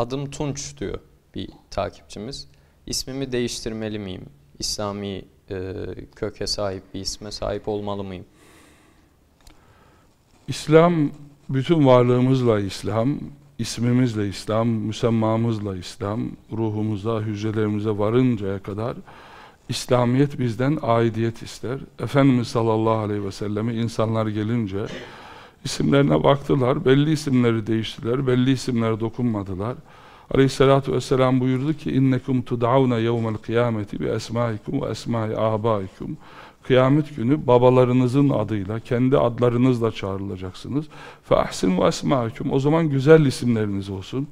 Adım Tunç diyor bir takipçimiz. İsmimi değiştirmeli miyim? İslami e, köke sahip bir isme sahip olmalı mıyım? İslam bütün varlığımızla İslam, ismimizle İslam, müsemmamızla İslam, ruhumuza, hücrelerimize varıncaya kadar İslamiyet bizden aidiyet ister. Efendimiz sallallahu aleyhi ve selleme insanlar gelince isimlerine baktılar, belli isimleri değiştiler, belli isimlere dokunmadılar. Aleyhissalatu vesselam buyurdu ki innekum tud'auna yevmel kıyameti bi esmaikum ve esmai abaikum. Kıyamet günü babalarınızın adıyla, kendi adlarınızla çağrılacaksınız. Fe ahsin ve esmaikum. O zaman güzel isimleriniz olsun.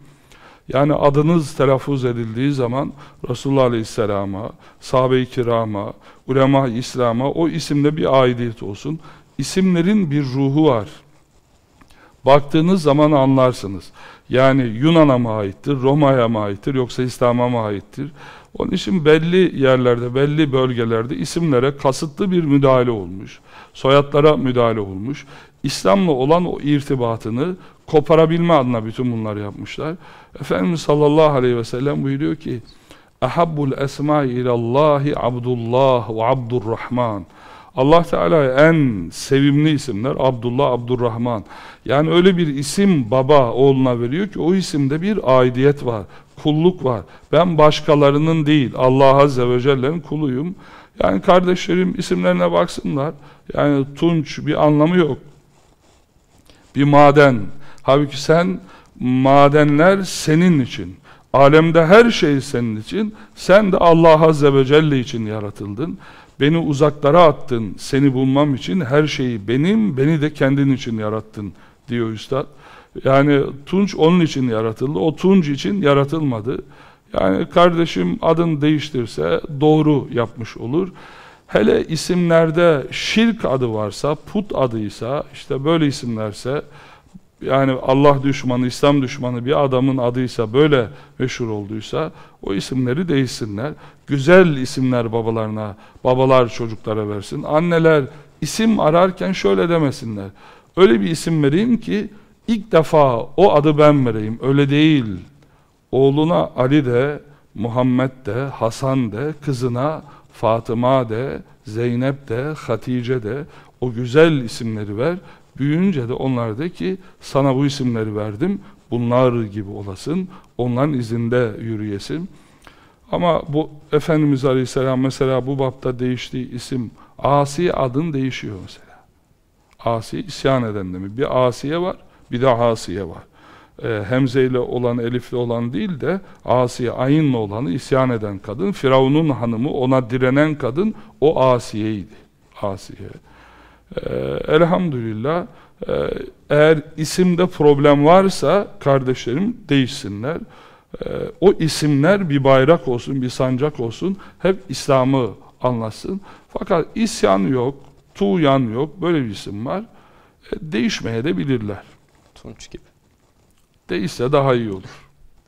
Yani adınız telaffuz edildiği zaman Resulullah Aleyhisselam'a, sahabe-i kirama, ulema-i İslam'a o isimde bir aidiyet olsun. İsimlerin bir ruhu var. Baktığınız zaman anlarsınız. Yani Yunan'a mı aittir, Roma'ya mı aittir yoksa İslam'a mı aittir? Onun için belli yerlerde, belli bölgelerde isimlere kasıtlı bir müdahale olmuş. Soyadlara müdahale olmuş. İslam'la olan o irtibatını koparabilme adına bütün bunları yapmışlar. Efendimiz sallallahu aleyhi ve sellem buyuruyor ki Ahabbul esma'i ilallahi Abdullah ve Abdurrahman Allah Teala'ya en sevimli isimler Abdullah, Abdurrahman. Yani öyle bir isim baba oğluna veriyor ki o isimde bir aidiyet var, kulluk var. Ben başkalarının değil, Allah Azze ve Celle'nin kuluyum. Yani kardeşlerim isimlerine baksınlar. Yani Tunç bir anlamı yok. Bir maden. Halbuki sen madenler senin için. Alemde her şey senin için. Sen de Allah Azze ve Celle için yaratıldın. Beni uzaklara attın, seni bulmam için her şeyi benim, beni de kendin için yarattın diyor Üstad. Yani Tunç onun için yaratıldı, o Tunç için yaratılmadı. Yani kardeşim adın değiştirse doğru yapmış olur. Hele isimlerde şirk adı varsa, put adıysa, işte böyle isimlerse, yani Allah düşmanı, İslam düşmanı bir adamın adıysa böyle meşhur olduysa o isimleri değişsinler. Güzel isimler babalarına, babalar çocuklara versin. Anneler isim ararken şöyle demesinler. Öyle bir isim vereyim ki ilk defa o adı ben vereyim. Öyle değil. Oğluna Ali de, Muhammed de, Hasan de, kızına Fatıma de, Zeynep de, Hatice de o güzel isimleri ver. Büyüyünce de onlar de ki sana bu isimleri verdim. Bunlar gibi olasın. Onların izinde yürüyesin. Ama bu Efendimiz Aleyhisselam mesela bu bapta değiştiği isim Asi adın değişiyor mesela. Asi isyan eden demek. Bir Asiye var, bir de Asiye var. Ee, Hemze ile olan, Elif'le olan değil de Asiye, Ayın'la olanı isyan eden kadın. Firavun'un hanımı, ona direnen kadın o Asiye'ydi. Asiye. Ee, elhamdülillah e, eğer isimde problem varsa kardeşlerim değişsinler. Ee, o isimler bir bayrak olsun, bir sancak olsun. Hep İslam'ı anlasın. Fakat isyan yok, tuğyan yok. Böyle bir isim var. E, değişmeye de bilirler. Tunç gibi. Değişse daha iyi olur.